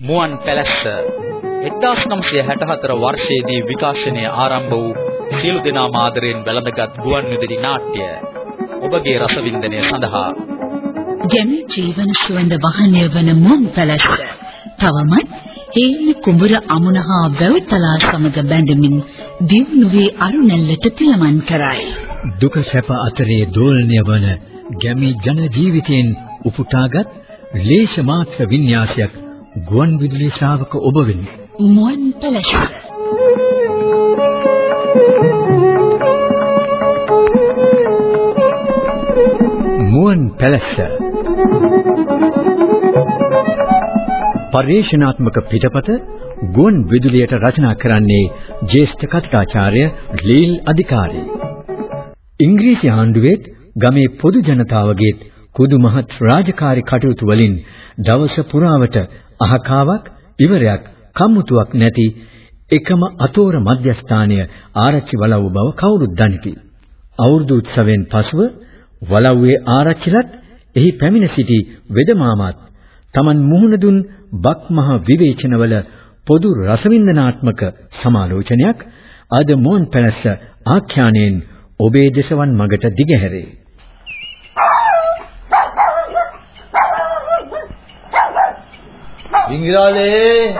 මුවන් පැලැස්ස 1964 වර්ෂයේදී විකාශනය ආරම්භ වූ සියලු දෙනා මාදරෙන් වැළඳගත් ගුවන් විදුලි නාට්‍ය ඔබගේ රසවින්දනය සඳහා ජන ජීවන සුවඳ වහනය වන මුවන් පැලැස්ස තවමත් හේන කුඹුර අමුණහා වැවිතලා සමග බැඳමින් දිවුනුවේ අරුණැල්ලට පියමන් කරයි. දුක සැප අතරේ දෝලණය වන ගැමි ජන ජීවිතයෙන් උපුටාගත් ලේෂ මාත්‍ර වින්‍යාසයක් ගුවන් විදුලි ශ්‍රාවක ඔබ වෙනි. මුවන් පැලැස්ස. මුවන් පැලැස්ස. පරිශනාත්මක පිටපත ගුවන් විදුලියට රචනා කරන්නේ ජ්‍යෙෂ්ඨ කතිකාචාර්ය ලීල් අධිකාරී. ඉංග්‍රීසි ආණ්ඩුවේ ගමේ පොදු ජනතාවගේ කුදු මහත් රාජකාරී කටයුතු වලින් දවස පුරාවට අහකාවක් ඉවරයක් කම්මුතුවක් නැති එකම අතෝර මධ්‍යස්ථානය ආරච්චි වලව්ව බව කවුරුත් දනිති. අවුරුදු උත්සවයෙන් පසුව වලව්වේ ආරච්චිලත් එහි පැමිණ සිටි වෙදමාමත් Taman මුහුණ දුන් බක්මහ විවේචනවල පොදු රසවින්දනාත්මක සමාලෝචනයක් අද මොන් පැලස්ස ආඛ්‍යානයෙන් ඔබේ දේශවන් මගට දිගහැරේ. ඩිංගිරාලේ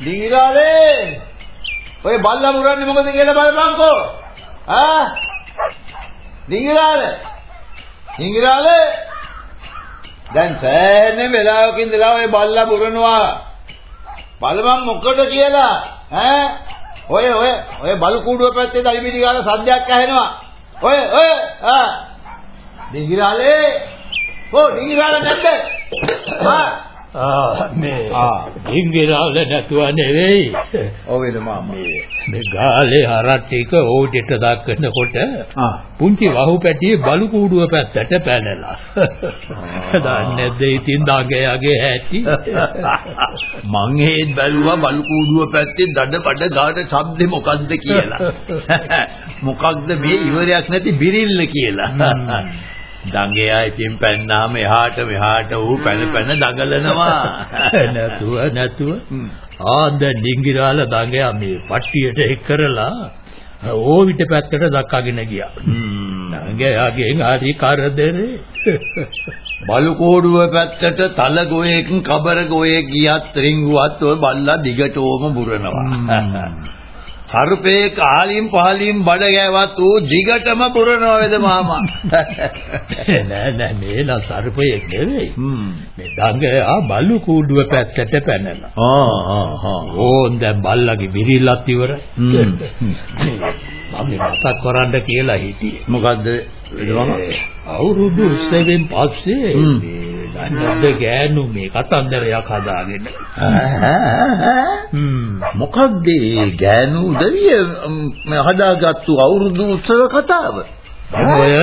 ඩිංගිරාලේ. ඔය බල්ලා මුරන්නේ මොකද කියලා බලපන්කෝ ආ? ඩිංගිරාලේ. ඩිංගිරාලේ. දැන් සෑහෙන වෙලාවක ඉඳලා ඔය බල්ලා මුරනවා. බලපන් මොකද කියලා. ඈ? ඔය ඔය ඔය බලු කූඩුව පැත්තේ දලිමිටි ගාලා සද්දයක් ඇහෙනවා. ඔය ඔය ආ. ඩිංගිරාලේ. කො ඩිංගිරාලේ නැද්ද? ආ ආ. මේ ඩිංගිරාල නැතුව නෙවෙයි. ඔව් වෙන මාමා. මේ ගාලේ හරක් ටික ඕඩෙට දක්වනකොට පුංචි වහු පැටියේ බලු කූඩුව පැත්තට පැනලා. දන්නේ නැද්ද ඉතින් දඟයාගේ ඇටි. මං හේත් බැලුවා බලු කූඩුව පැත්තේ දඩ බඩ ගාන ශබ්දේ මොකද්ද කියලා. මොකක්ද මේ ඉවරයක් නැති බිරිල්ල කියලා. දඟයා ඉතින් පැන්නාම එහාට මෙහාට ඌ පැන පැන දඟලනවා නැතුව නැතුව ආන්ද ඩිංගිරාල දඟයා මේ පට්ටියට එක් කරලා ඕවිත පැත්තට දක්කාගෙන ගියා. දඟයාගෙන් හරි කරදරේ. බලු කෝඩුව පැත්තට තල ගොයෙක් කබර ගොයෙක් ගියත් රින්ගුවත් ඔය බල්ලා දිගටම බුරනවා. සර්පේ කාලින් පහලින් බඩ ගෑවත් ඌ දිගටම පුරනවා වේද මාමා? නෑ නෑ මේ නම් සර්පයෙක් නෙවෙයි. මේ දඟයා බලු කූඩුව පැත්තට පැනලා. ආ ආ ආ. ඕන් දැන් බල්ලගේ බිරිල්ලත් ඉවරයි. මම මතක් කරන්න කියලා හිටියේ. මොකද්ද? අවුරුදු උත්සවයෙන් පස්සේ දන්නද ගෑනු මේ කතන්දරයක් හදාගෙන. මොකක්ද ඒ ගෑනු උදවිය? හදාගත්තු අවුරුදු උත්සව කතාව. ඔය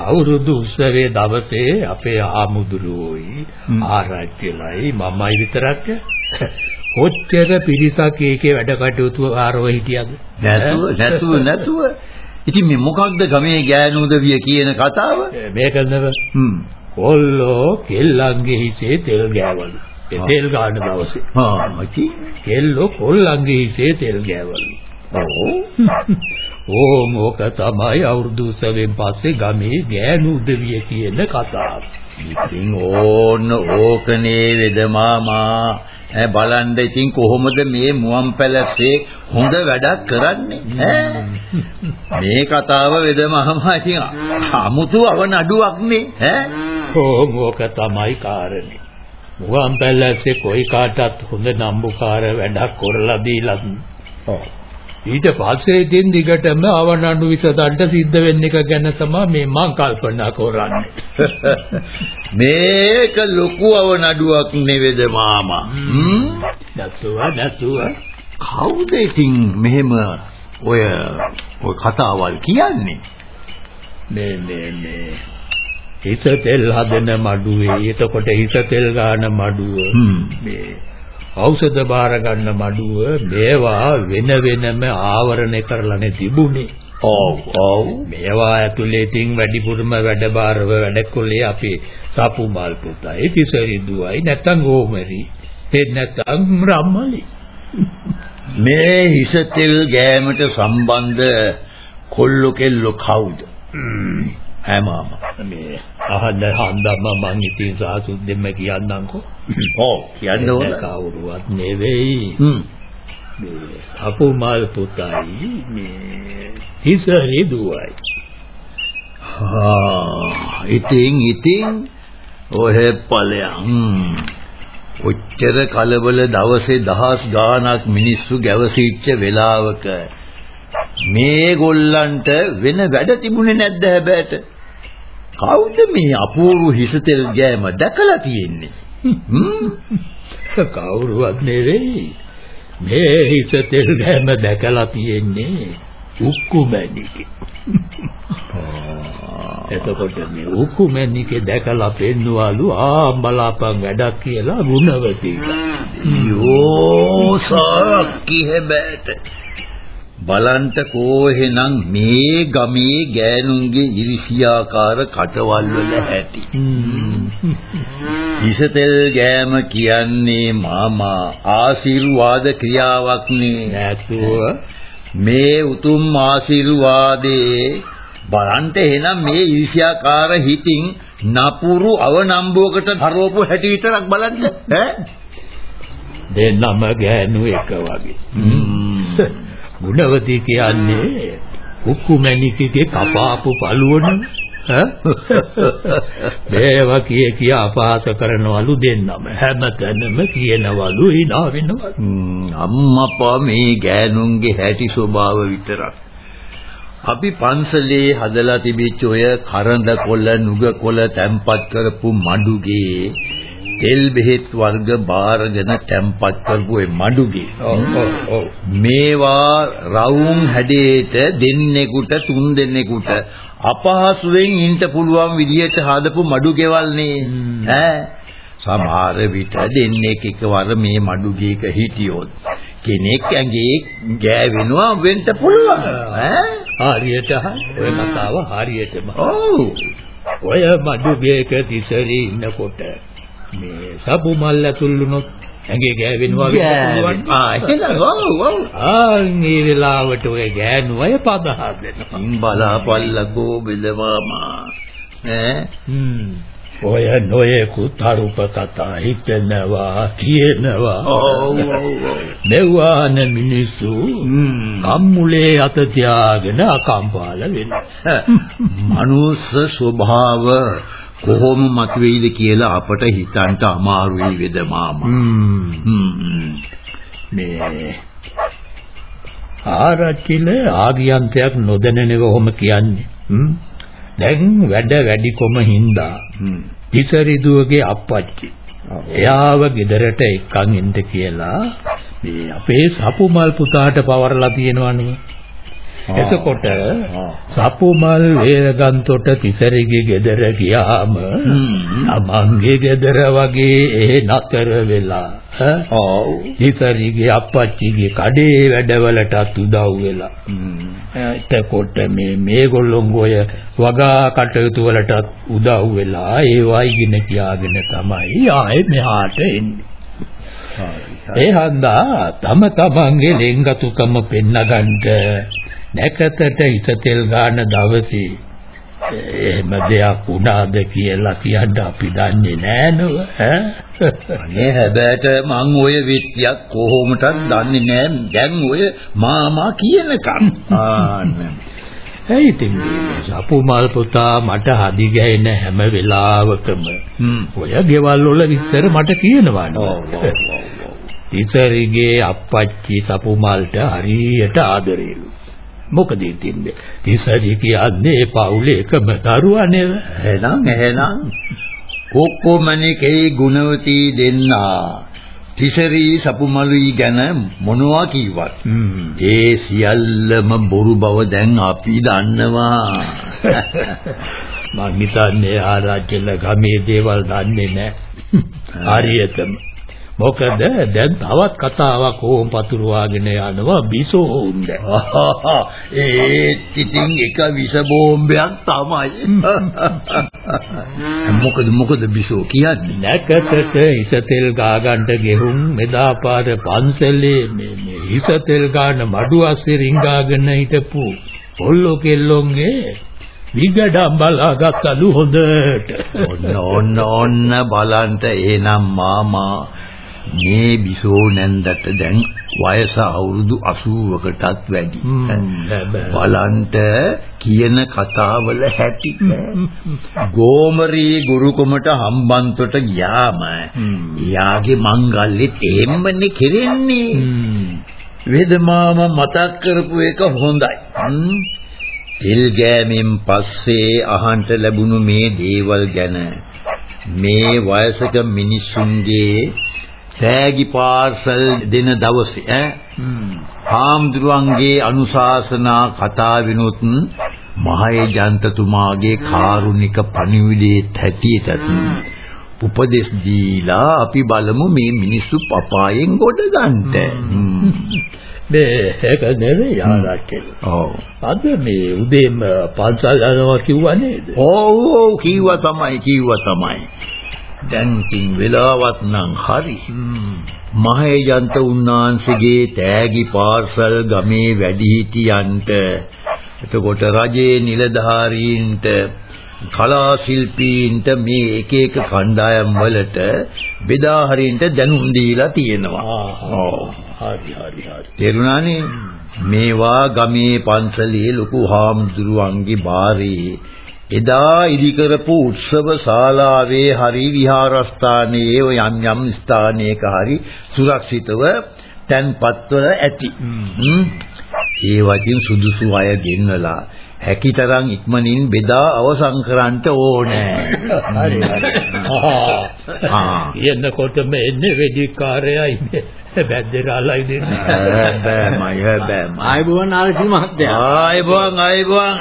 අවුරුදු උත්සවයේ දවසේ අපේ ආමුදුරුවෝයි ආරච්චිලයි මමයි විතරක් කොච්චර පිරිසක් ඒකේ වැඩ කටයුතු ආරව හිටියද? නැතුව නැතුව නැතුව. ඉතින් මේ මොකක්ද ගමේ ගෑනු උදවිය කියන කතාව? මේක නේද කොල්ලෝ කෙල්ලන්ගේ හිතේ තෙල් ගෑවලු ඒ තෙල් ගන්න දවසේ. ආ ඉතින් කෙල්ලෝ කොල්ලන්ගේ හිතේ තෙල් ගෑවලු ඕ මොක තමයි අවුරුදු සෙවෙන් පස්සේ ගමේ ගෑනු උදවිය කියන කතාව. ඉතින් ඕන ඕකනේ වෙද මාමා? ඈ බලන්න ඉතින් කොහොමද මේ මුවන් පැලස්සේ හොඳ වැඩක් කරන්නේ? ඈ මේ කතාව වෙද මාමා? ඉතින් අමුතු අවනඩුවක් නේ. ඈ ඕ මොක තමයි කාරණේ. මුවන් පැලස්සේ කොයි කාටත් හොඳ නම්බුකාර වැඩක් කරලා දීලා ඊට පස්සේ ඉතින් දිගටම අවනඩු විසඳන්න සිද්ධ වෙන්න එක ගැන තමයි මේ මං කල්පනා කරන්නේ. මේක ලොකු අවනඩුවක් නෙවෙද මාමා. නැතුව නැතුව කවුද ඉතින් මෙහෙම ඔය ඔය කතාවල් කියන්නේ? මේ මේ මේ හිත තෙල් හදන මඩුවේ එතකොට හිත තෙල් ගන්න මඩුව මේ ඖෂධ බාර ගන්න මඩුව මේවා වෙන වෙනම ආවරණය කරලානේ තිබුණේ. ඔව් ඔව් මේවා ඇතුලේ තින් වැඩිපුරම වැඩබාරව වැඩ කොල්ලේ අපේ සපුමල් පුතයි තිසරි දුවයි නැත්තම් ඕමරි එත් නැත්තම් රම්මලි මේ හිස තෙල් ගෑමට සම්බන්ධ කොල්ලෝ කෙල්ලෝ කවුද? ඈ මාමා. මේ අහන්න හන්දම මං ඉතින් සාසුද්දෙම කියන්නම්කෝ ඔව් කියන්න ඕන. කවුරුවත් නෙවෙයි. මේ අපුමල් පුතයි මේ තිසරි දුවයි ආ ඉතින් ඉතින් ඔහෙ ඵලයන් ඔච්චර කලබල දවසේ දහස් ගාණක් මිනිස්සු ගැවසීච්ච වෙලාවක මේ ගොල්ලන්ට වෙන වැඩ තිබුණේ නැද්ද හැබැයිට කවුද මේ අපූර්ව හිසතෙල් ගෑම දැකලා තියෙන්නේ? කවුරුවත් නෙවෙයි. මේ හිස තෙල් ගෑම දැකලා තියෙන්නේ උක්කු මැණිකේ. එතකොට මේ උක්කු මැණිකේ දැකලා පෙන්වලු ආම්බලාපන් වැඩක් කියලා ගුණවතී යෝ සාක්කි හැබැට බලන්ට කෝහෙනම් මේ ගමේ ගෑනුන්ගේ ඉරිසියාකාර කටවල් වල ඇති. ඉසතෙල් ගෑම කියන්නේ මාමා ආශිර්වාද ක්‍රියාවක් නැතුව මේ උතුම් ආශිර්වාදේ බලන්ට එහෙනම් මේ ඉරිසියාකාර හිතින් නපුරු අවනම්බුවකට හරවපු හැටි විතරක් බලන්න. ඈ? දෙන්නම ගෑනු එක වගේ ගුණවතී කියන්නේ උක්කු මැණිකේ කපාපු පළුවන. මේවා කිය කිය අපහාස කරනවලු දෙන්නම හැමතැනම කියනවලු hina වෙනවා. හ්ම්, අම්මපා මේ ගෑනුන්ගේ හැටි ස්වභාව විතරක්. අපි පන්සලේ හදලා තිබිච්ච ඔය කරඬ කොළ නුග කොළ තැම්පත් කරපු මඩුගේ තෙල් බෙහෙත් වර්ග බාරගෙන තැම්පත් කරපු ඔය මඩුගේ. මේවා රවුම් හැඩේට දෙන්නෙකුට තුන් දෙන්නෙකුට අපහසුවෙන් ඉන්න පුළුවන් විදියට හදපු මඩු ගෙවල් නේ ඈ? සමහර විට දෙන්නෙක් එකවර මේ මඩුගේක හිටියොත් කෙනෙක් ඇඟේ ගෑවෙනවා වෙන්න පුළුවන්. ඈ? හරියට හරි ඔය කතාව හරියටම. ඔව්. ඔය මඩුගේක තිසරි ඉන්නකොට මේ සබු මල් ඇතුළුනොත් ඇඟේ ගෑවෙනවා ගෑවෙන ආ එහෙනම් ඔව් ඔව් ආන් මේ වෙලාවට ඔය ගෑනු අය පද හදනවා ඉන් බලාපල්ලකෝ බෙදවාමා ඈ? හ්ම්. ඔය නොයෙකුත් අරුප කතා හිතනවා කියනවා. මෙව්වාන මිනිස්සු හ්ම්. කම්මුලේ අත තියාගෙන අකම්පාල වෙනවා. මනුස්ස ස්වභාව කොහොම මතුවේද කියලා අපට හිතන්න අමාරුයි වේද මාමා. මේ ආරච්චිල ආගියන්තයක් නොදැනෙනව ඔහොම කියන්නේ. දැන් වැඩ වැඩිකම හින්දා. හ්ම්. තිසරිදුවගේ අප්පච්චි. එයාව ගෙදරට එක්කන් එන්න කියලා මේ අපේ සපුමල් පුතාට පවරලා තියෙනවනේ එතකොට සපුමල් වේරගන්තොට තිසරිගේ ගෙදර ගියාම අමංගේ ගෙදර වගේ ඒ නතර වෙලා ඔව්. තිසරිගේ අප්පච්චිගේ කඩේ වැඩවලටත් උදව් වෙලා. එතකොට මේ මේගොල්ලෝ ඔය වගා කටයුතු වලටත් උදව් වෙලා ඒවා ඉගෙන කියාගෙන තමයි ආයේ මෙහාට එන්නේ. ඒ හන්දා තම තමන්ගේ ලෙන්ගතුකම පෙන්නගන්න නැකතට හිත තෙල් ගන්න දවසේ එහෙම දෙයක් වුණාද කියලා කියන්න අපි දන්නේ නෑ නෝ ඈ අනේ හැබැයිට මං ඔය විත්‍යක් කොහොමටත් දන්නේ නෑ දැන් ඔය මාමා කියනකම්. ඇයි ඉතින් සපුමල් පුතා මට හදි ගැහෙන හැම වෙලාවකම හ්ම්. ඔය ගෙවල් වල විස්තර මට කියනවානේ. තිසරිගේ අප්පච්චි සපුමල්ට හරියට ආදරේලු. මොකද ඉතින් මේ තිසරි කියන්නේ පවුලේ එකම දරුවා නේද? එහෙනම් එහෙනම් කොක්කොමනිකේ ගුණවතී දෙන්නා තිසරි සපුමලුයි ගැන මොනවා කිව්වත්. ඒ සියල්ලම බොරු බව දැන් අපි දන්නවා. මං හිතන්නේ ආරාජ්‍යල ගමේ දේවල් දන්නේ නැහැ. හරියටම. මොකද දැන් තවත් කතාවක් ඕම් පතුරවාගෙන යනවා බිසෝුන්ද. ඒත් ඉතින් එක විස බෝම්බයක් තමයි. මොකද මොකද බිසෝ කියන්නේ? නැකතට හිස තෙල් ගාගන්න ගෙහුම් මෙදා පාර පන්සලේ මේ මේ හිස තෙල් ගාන මඩු අස්සේ රිංගාගෙන හිටපු පොල්ලෝ කෙල්ලොන්ගේ විගඩම් බලාගත්තලු හොඳට. ඔන්න ඔන්න ඔන්න බලන්ට එනම් මාමා මේ බිසෝ නැන්දට දැන් වයස අවුරුදු 80කටත් වැඩි. බලන්ට කියන කතාවල හැටි ගෝමරී ගුරුකමට හම්බන්තොට ගියාම එයාගේ මංගල්‍යෙත් එහෙම්මනේ කෙරෙන්නේ. වෙදමාම මතක් කරපු එක හොඳයි. තෙල් ගෑමෙන් පස්සේ අහන්ට ලැබුණු මේ දේවල් ගැන මේ වයසක මිනිසුන්ගේ තෑගි පාර්සල් දෙන දවසේ ඈ හාමුදුරුවන්ගේ අනුශාසනා කතා විනොත් මහේජන්තතුමාගේ කාරුණික පණිවිඩයේ හැටියට උපදෙස් දීලා අපි බලමු මේ මිනිස්සු පපායෙන් ගොඩ ගන්නට. මේ ඒක නෙවෙයි ආරක්කල. ඔව්. අද මේ උදේම පන්සල් යනවා කිව්වා නේද? ඔව් ඔව් කිව්වා තමයි කිව්වා තමයි. දැන් තින් වෙලාවත් නම් හරි. මහේජන්ත උන්නාන්සේගේ තෑගි පාර්සල් ගමේ වැඩිහිටියන්ට එතකොට රජයේ නිලධාරීන්ට කලා ශිල්පීන්ට මේ එක එක කණ්ඩායම් වලට බෙදා හරින්න දැනුම් දීලා තියෙනවා. ඔව්. හරි හරි හරි. තේරුණානේ? මේවා ගමේ පන්සලේ ලොකු හාමුදුරුවන්ගේ බාරේ එදා ඉදි කරපු උත්සව ශාලාවේ හරි විහාරස්ථානයේ යම් යම් ස්ථානයක හරි සුරක්ෂිතව තැන්පත්වල ඇති. ඒ වගේම සුදුසු අය ගෙන්නලා හැකිතරම් ඉක්මනින් බෙදා අවසන් කරන්න ඕනේ. හරි හරි. ආ. එන්නකොටම එන්නේ වෙදිකාරයයි බැද්දරාලයි දෙන්නේ. හැබැයි හැබැයි ආයුබෝවන් ආරච්චි මහත්තයා. ආයුබෝවන් ආයුබෝවන්.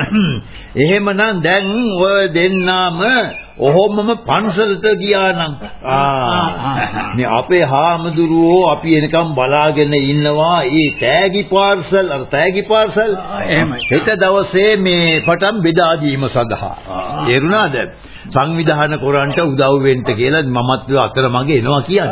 එහෙමනම් දැන් ඔය දෙන්නාම ඔහොමම පන්සලට ගියා නම් මේ අපේ හාමුදුරුවෝ අපි එනකම් බලාගෙන ඉන්නවා ඒ තෑගි පාර්සල් අර තෑගි පාර්සල් එහෙමයි. හෙට දවසේ මේ පටන් බෙදා දීම සඳහා තේරුණාද සංවිධානය කරන්නට උදව් වෙන්න කියලා මමත් අතරමඟ එනවා කියන්න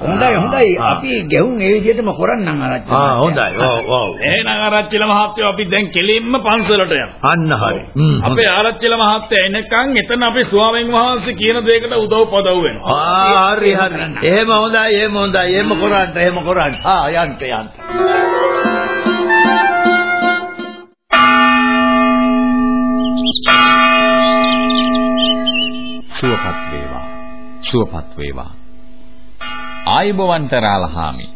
හොඳයි හොඳයි. අපි ගෙහුම් ඒ විදිහටම කරන්නම් ආරච්චි. ආ හොඳයි. ඔව් ඔව් එහෙනම් ආරච්චිල මහත්තයෝ අපි දැන් කෙලින්ම පන්සලට යමු. අන්න හරි. අපේ ආරච්චිල මහත්තයා එනකන් එතන අපේ ස්වාමීන් වහන්සේ කියන දෙයකට උදව් පදව් වෙනවා. ආ හරි හරි. එහෙම හොඳයි එහෙම හොඳයි. එහෙම කරන්න එහෙම කරන්න. ආ යන්න යන්න සුවපත් වේවා. සුවපත් වේවා. ආයිබවන්තරාලහාමි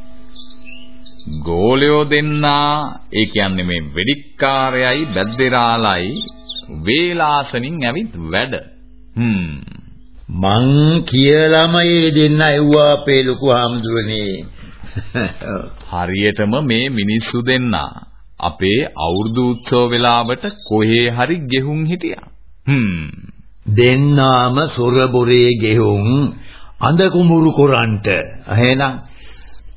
ගෝලයෝ දෙන්නා ඒ කියන්නේ මේ වෙඩික්කාරයයි බැද්දේරාලයි වේලාසනින් ඇවිත් වැඩ. හ්ම්. මං කියලාම ඒ දෙන්න ඇව්වා අපේ ලොකු හාමුදුරනේ. හරියටම මේ මිනිස්සු දෙන්නා. අපේ අවුරුදු උත්සව වෙලාවට කොහේ හරි ගෙහුම් හිටියා. හ්ම් දෙන්නාම සොරබොරේ ගෙහුම් අඳ කුඹුරු කොරන්ට. එහෙනම්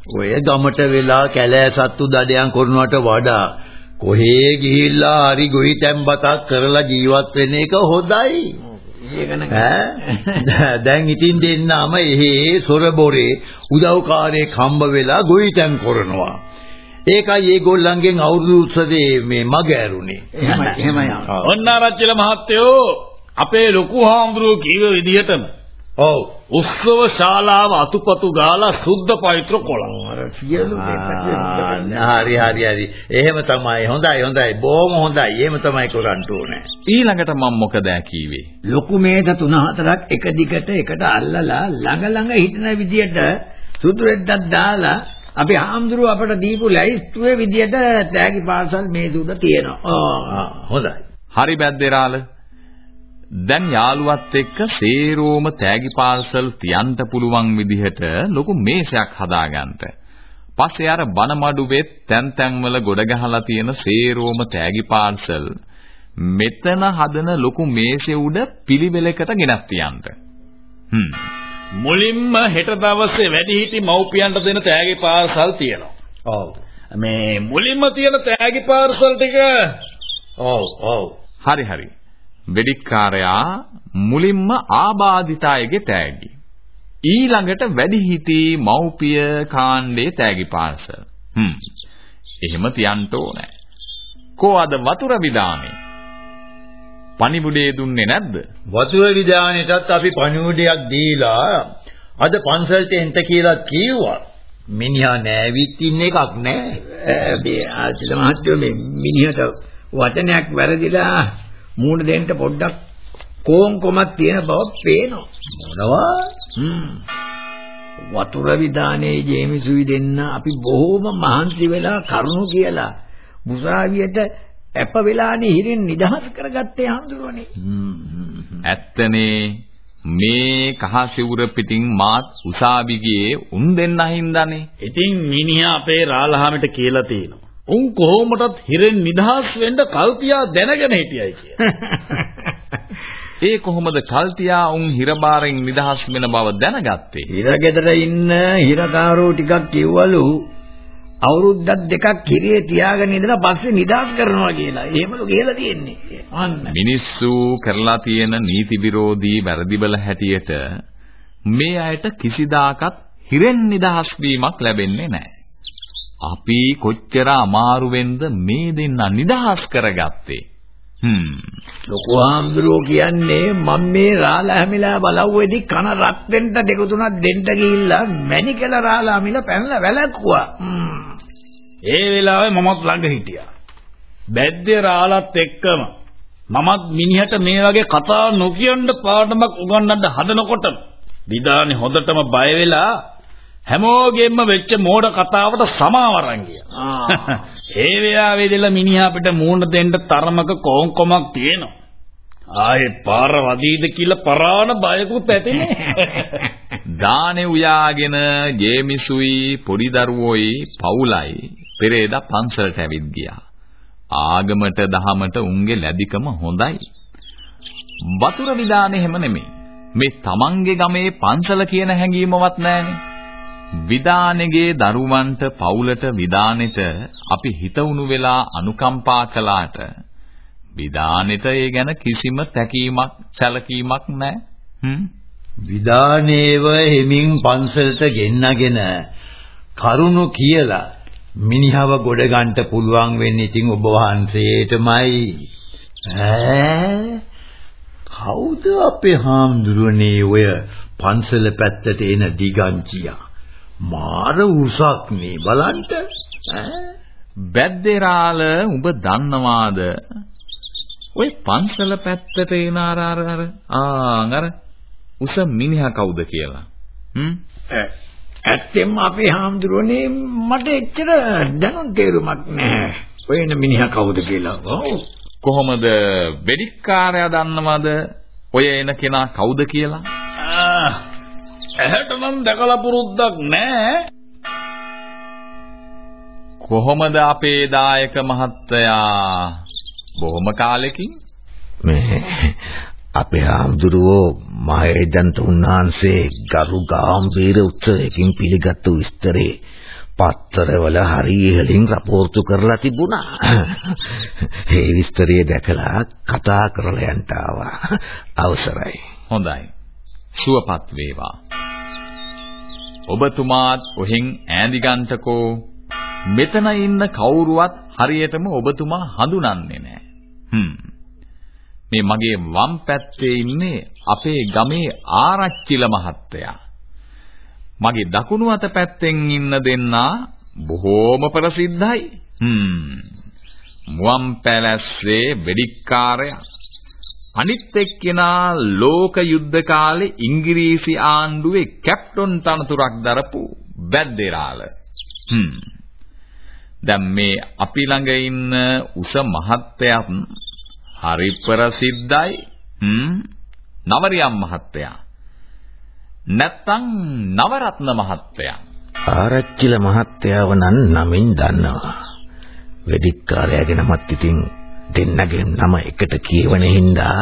ඔය ගමට වෙලා කැලෑ සත්තු දඩයන් කරනවට වඩා කොහේ ගිහිල්ලා හරි ගොවි තැම්බතක් කරලා ජීවත් වෙන එක හොඳයි. ඈ? දැන් ඉතින් දෙන්නාම එහෙ සොරබොරේ උදව්කාරයෙක් හම්බ වෙලා ගොවි තැන් කරනවා. ඒකයි ඒගොල්ලන්ගෙන් අවුරුදු උත්සවයේ මේ මග ඇරුනේ. එහෙමයි එහෙමයි. ඔන්න ආරච්චිල මහත්තයෝ අපේ ලොකු හාමුදුරුවෝ කීව විදිහටම? ඔව්. උත්සව ශාලාව අතුපතු ගාලා සුද්ධ පවිත්‍ර කොළා. සියලු ආ, හරි හරි හරි. එහෙම තමයි. හොඳයි හොඳයි. බොහොම හොඳයි. එහෙම තමයි කරන්න ඕනේ. ඊළඟට මම මොකද කීවේ ලොකු මේද තුන හතරක් එක දිගට එකට අල්ලලා ළඟ ළඟ හිටින විදියට සුදු රෙද්දක් දාලා අපි හාමුදුරුව අපට දීපු ලැයිස්තුවේ විදියට තෑගි පාර්සල් මේ සුද තියෙනවා. හොඳයි. හරි බැද්දේරාල දැන් යාළුවත් එක්ක සේරෝම තෑගි පාර්සල් තියන්න පුළුවන් විදිහට ලොකු මේසයක් හදාගන්න. පස්සේ අර බනමඩුවේ තැන් තැන් වල ගොඩ ගහලා තියෙන සේරෝම තෑගි පාර්සල් මෙතන හදන ලොකු මේසෙ උඩ පිළිවෙලකට ගෙනත් තියන්න. හ්ම්. මුලින්ම හෙට දවසේ වැඩිහිටි මව්පියන්ට දෙන තෑගි පාර්සල් තියෙනවා. ඔව්. මේ මුලින්ම තියෙන තෑගි පාර්සල් ටික ඔව් ඔව්. හරි හරි. වෙදිකාරයා මුලින්ම ආබාධිත අයගේ තෑගි. ඊළඟට වැඩිහිටි මව්පිය කාණ්ඩේ තෑගි පාර්සල්. හ්ම්. එහෙම තියන්න ඕනේ. කෝ අද වතුර විදානේ? පණිබුඩේ දුන්නේ නැද්ද? වතුර විදානෙටත් අපි පණිවුඩයක් දීලා අද පන්සලට එන්න කියලා කිව්වා. මිනිහා නෑවිත් ඉන්න එකක් නෑ. මේ ආචල මහත්තයෝ මේ මිනිහට වචනයක් වැරදිලා මූණ දෙන්න පොඩ්ඩක් කෝන් කොමක් තියෙන බව පේනවා. මොනවා? හ්ම්. වතුර විදානේ ජේමිසුයි දෙන්න අපි බොහොම මහන්සි වෙලා කරුණු කියලා මුසාවියට අප වෙලානේ හිරින් නිදහස් කරගත්තේ හඳුරන්නේ. ඇත්තනේ මේ කහසිවුර පිටින් මාත් උසාවි ගියේ උන් දෙන්න හින්දානේ. ඉතින් මිනිහා අපේ රාලහාමට කියලා තියෙනවා. උන් කොහොමටත් හිරෙන් නිදහස් වෙන්න කල්පියා දැනගෙන හිටියයි කියලා. ඒ කොහොමද කල්තියා උන් හිරබාරෙන් නිදහස් වෙන බව දැනගත්තේ? හිරගෙදර ඉන්න හිරකාරෝ ටිකක් කිව්වලු අවුරුද්දක් දෙකක් කිරියේ තියාගෙන ඉඳලා පස්සේ නිදහස් කරනවා කියලා. එහෙමලු කියලා තියෙන්නේ. අන්න. මිනිස්සු කරලා තියෙන නීති විරෝධී වැරදිවල හැටියට මේ අයට කිසිදාකත් හිරෙන් නිදහස් වීමක් ලැබෙන්නේ නැහැ. අපි කොච්චර අමාරුවෙන්ද මේ දෙන්න නිදහස් කරගත්තේ. හ්ම්. ලොකු ආම්දුරෝ කියන්නේ මම මේ රාලා හැමිලා බලව්වේදී කන රත් වෙන්න දෙක තුනක් දෙන්න ගිහිල්ලා මැණිකල රාලා හැමිලා පැනලා වැලක්කුවා. හ්ම්. ඒ වෙලාවේ මමත් ළඟ හිටියා. බැද්දේ රාලත් එක්කම මමත් මිනිහට මේ වගේ කතා නොකියන්න පාඩමක් උගන්වන්න හදනකොට විදානේ හොඳටම බය වෙලා හැමෝගෙම වෙච්ච මෝඩ කතාවට සමාවරන් ගියා. ඒ වෙලාවේදීලා මිනිහා අපිට මූණ දෙන්න තරමක කොංකොමක් තියෙනවා. ආයේ පාර වදීද කියලා පරාණ බයකුත් ඇතිනේ. දානේ උයාගෙන ජේමිසුයි පොඩි දරුවෝයි පවුලයි පෙරේදා පන්සලට ඇවිත් ගියා. ආගමට දහමට උන්ගේ ලැබිකම හොඳයි. වතුර විදානේ හැම නෙමෙයි. මේ තමන්ගේ ගමේ පන්සල කියන හැඟීමවත් නැහනේ. විදානෙගේ දරුවන්ට පවුලට විදානෙට අපි හිතවුණු වෙලා අනුකම්පා කළාට විදානෙට ඒ ගැන කිසිම තැකීමක් සැලකීමක් නැහැ. හ්ම්. විදානේව හිමින් පන්සලට ගෙන්නගෙන කරුණු කියලා මිනිහව ගොඩ ගන්න පුළුවන් වෙන්නේ ඉතින් ඔබ වහන්සේටමයි. ඈ කවුද අපේ හාමුදුරනේ ඔය පන්සල පැත්තට එන දිගංචියා? මාර උසක් නේ බලන්න. බැද්දේරාල උඹ දන්නවාද? ඔය පන්සල පැත්තට එන අර අර අර ආ අර උස මිනිහා කවුද කියලා. හ්ම්? ඇත්තෙන්ම අපේ හාමුදුරනේ මට එච්චර දැනුම් තේරුමක් නැහැ. ඔය එන මිනිහා කවුද කියලා. ඔව්. කොහොමද වෙඩික්කාරයා දන්නවද ඔය එන කෙනා කවුද කියලා? ඇහැට නම් දැකලා පුරුද්දක් නැහැ. කොහොමද අපේ දායක මහත්තයා බොහොම කාලෙකින් මේ අපේ ආම්දුරෝ මහේදන්ත උන්වහන්සේ ගරු ගාම්භීර උත්සවයකින් පිළිගත්තු විස්තරේ පත්තරවල හරි ඉහළින් රපෝර්තු කරලා තිබුණා. ඒ විස්තරය දැකලා කතා කරලා යන්න ආවා. අවසරයි. හොඳයි. සුවපත් වේවා. ඔබතුමාත් ඔහෙන් ඈඳි ගන්නකෝ මෙතන ඉන්න කවුරුවත් හරියටම ඔබතුමා හඳුනන්නේ නැහැ. හ්ම්. මේ මගේ වම් පැත්තේ ඉන්නේ අපේ ගමේ ආරච්චිල මහත්තයා. මගේ දකුණු අත පැත්තෙන් ඉන්න දෙන්නා බොහෝම ප්‍රසිද්ධයි. හ්ම්. මුවන් පැලැස්සේ වෙඩික්කාරයා අනිත් එක්කෙනා ලෝක යුද්ධ කාලේ ඉංග්‍රීසි ආණ්ඩුවේ කැප්ටන් තනතුරක් දරපු බැද්දේරාල. හ්ම්. දැන් මේ අපි ළඟ ඉන්න උස මහත්තයත් හරි ප්‍රසිද්ධයි. හ්ම්. නවරියම් මහත්තයා. නැත්තම් නවරත්න මහත්තයා. ආරච්චිල මහත්තයාව නම් නමින් දන්නවා. වෙදික්කාරයාගේ නමත් ඉතින් දෙන්නගේ නම එකට කියවන හින්දා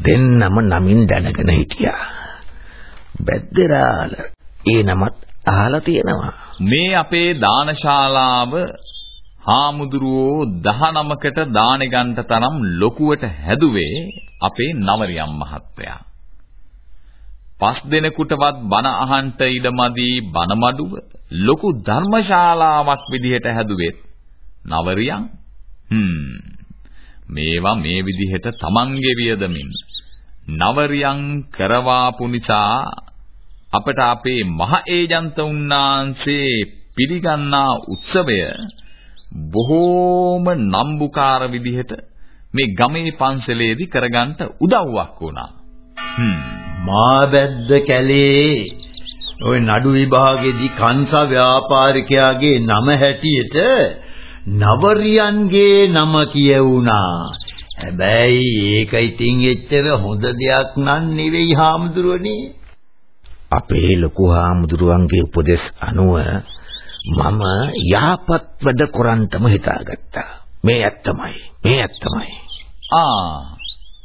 දෙන්නම නමින් දැනගෙන හිටියා. බැද්දරාල. ඒ නමත් අහලා තියෙනවා. මේ අපේ දානශාලාව හාමුදුරුවෝ 19කට දානෙ ගන්න තරම් ලොකුවට හැදුවේ අපේ නවරියම් මහත්තයා. පස් දෙනෙකුටවත් බණ අහන්ට ඉඩමදි බණ මඩුව ලොකු ධර්මශාලාවක් විදිහට හැදුවෙත් නවරියම් හ්ම් මේවා මේ විදිහට තමන්ගේ වියදමින් නවරියම් කරවාපු නිසා අපට අපේ මහ ඒජන්ත උන්නාන්සේ පිළිගන්නා උත්සවය බොහෝම නම්බුකාර විදිහට මේ ගමේ පන්සලේදී කරගන්න උදව්වක් වුණා. හ්ම් මා බැද්ද කැලේ ওই නඩු විභාගෙදී කංශ ව්‍යාපාරිකයාගේ නම හැටියට නවරියන්ගේ නම කියවුණා. හැබැයි ඒක ඉතින් එච්චර හොඳ දෙයක් නන් නෙවෙයි හාමුදුරුවනේ. අපේ ලොකු හාමුදුරුවන්ගේ උපදෙස් අනුව මම යහපත් වැඩ කරන්ටම හිතාගත්තා. මේ ඇත්තමයි. මේ ඇත්තමයි. ආ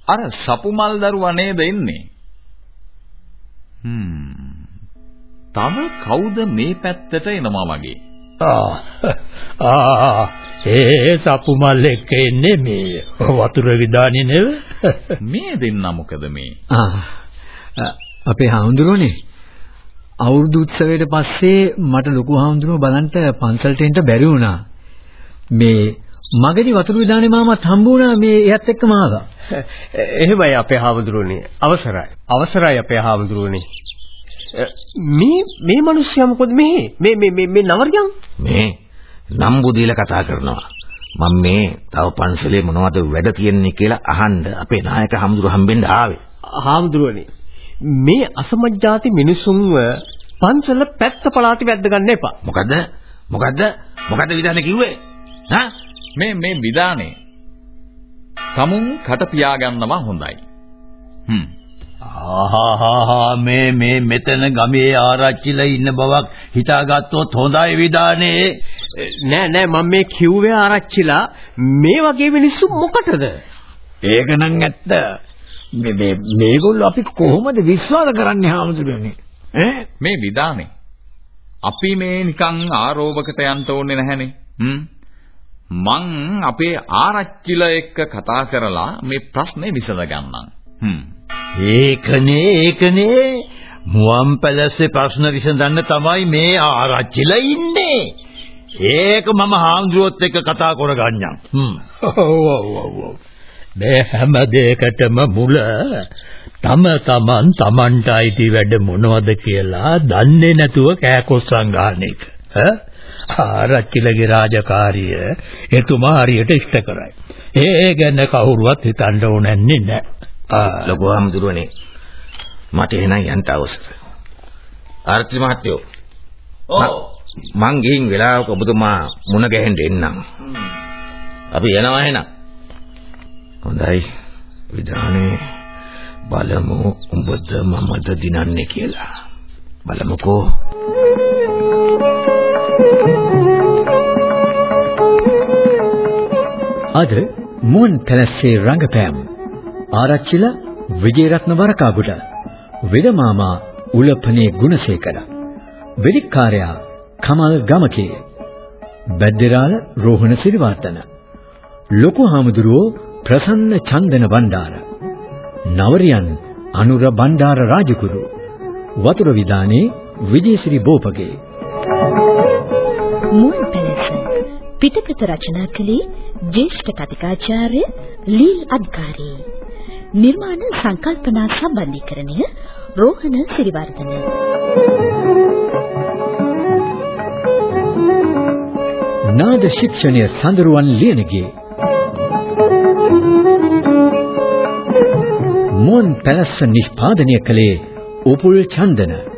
අර සපුමල් දරුවා නේද ඉන්නේ? හ්ම්. තව කවුද මේ පැත්තට එනවා වගේ? ආ ඒ සපුමල් එක්ක එන්නේ මේ වතුර විදානේ නෙව මේ දෙන්නා මොකද මේ ආ අපේ හාමුදුරුවනේ අවුරුදු උත්සවයට පස්සේ මට ලොකු හාමුදුරුවෝ බලන්න පන්සලට එන්න බැරි වුණා. මේ මගදී වතුරු විදානේ මාමත් හම්බ වුණා මේ එයත් එක්කම ආවා. එහෙමයි අපේ හාමුදුරුවනේ. අවසරයි. අවසරයි අපේ හාමුදුරුවනේ. මේ මේ මිනිස්සයා මොකද මේ මේ මේ මේ මේ නවරියන්? මේ නම්බු දීලා කතා කරනවා. මම මේ තව පන්සලේ මොනවද වැඩ තියෙන්නේ කියලා අහන්න අපේ නායක හමුදුර හම්බෙන්න ආවේ. හාමුදුරනේ මේ අසමජ්ජාති මිනිසුන්ව පන්සල පැත්ත පලාති වැද්ද ගන්න එපා. මොකද්ද මොකද්ද මොකද්ද විධානේ කිව්වේ? හා? මේ මේ විධානේ. සමුන් කට පියාගන්නවා හොඳයි. හ්ම් ආහා මේ මේ මෙතන ගමේ ආරච්චිලා ඉන්න බවක් හිතාගත්තොත් හොඳයි විදානේ නෑ නෑ මම මේ කිව්වේ ආරච්චිලා මේ වගේ මිනිස්සු මොකටද? ඒක නම් ඇත්ත. මේ මේ මේගොල්ලෝ අපි කොහොමද විශ්වාස කරන්නේ හාමුදුරනේ? ඈ? මේ විදානේ අපි මේ නිකන් ආරෝපකට යන්න ඕනේ නැහනේ. හ්ම්? මං අපේ ආරච්චිලා එක්ක කතා කරලා මේ ප්‍රශ්නේ විසඳ ගන්නම් හ්ම් ඒකනේ ඒකනේ මුවන් පැලස්සේ ප්‍රශ්න විසඳන්න තමයි මේ ආරච්චිලා ඉන්නේ. ඒක මම හාමුදුරුවොත් එක්ක කතා කරගන්නම්. හ්ම්. ඔව් ඔව් ඔව්. මේ හැම දෙයකටම මුල තම තමන් තමන්ට අයිති වැඩ මොනවද කියලා දන්නේ නැතුව කෑකොස්සන් ගන්න එක. ආරච්චිලගේ රාජකාරිය එතුමා හරියට ඉෂ්ට කරයි. ඒ ගැන කවුරුවත් හිතන්න ඕනන්නේ නැහැ. ලොකු හමුදුරනේ මට එහෙනම් යන්න අවසර. ආර්ති මහත්තයෝ. ඔව්. මං ගිහින් වෙලාවක ඔබතුමා මුණ ගැහෙන්න එන්නම්. අපි යනවා එහෙනම්. හොඳයි. විදානේ බලමු උඹද මමද දිනන්නේ කියලා. බලමුකෝ. අද මුවන් පැලස්සේ රංගපෑම් ආරච්චිල විජේරත්න වරකාගුඩ වෙදමාමා උලපනේ ගුණසේකර වෙදිකාර්යා කමල් ගමකේ බද්දරාල රෝහණ සිරිවර්ධන ලොකු හාමුදුරුවෝ ප්‍රසන්න චන්දන බණ්ඩාර නවරියන් අනුර බණ්ඩාර රාජගුරු වතුර විදානේ විජේසිරි බෝපගේ. මුවන් පැලස පිටපත රචනා කළේ ජ්‍යෙෂ්ඨ කතිකාචාර්ය ලීල් අද්කාරී නිර්මාණ සංකල්පනා සම්බන්ධීකරණය රෝහණ සිරිවර්ධන. නාද ශික්ෂණය සඳරුවන් ලියනගේ. මුවන් පැලස්ස නිෂ්පාදනය කළේ උපුල් චන්දන.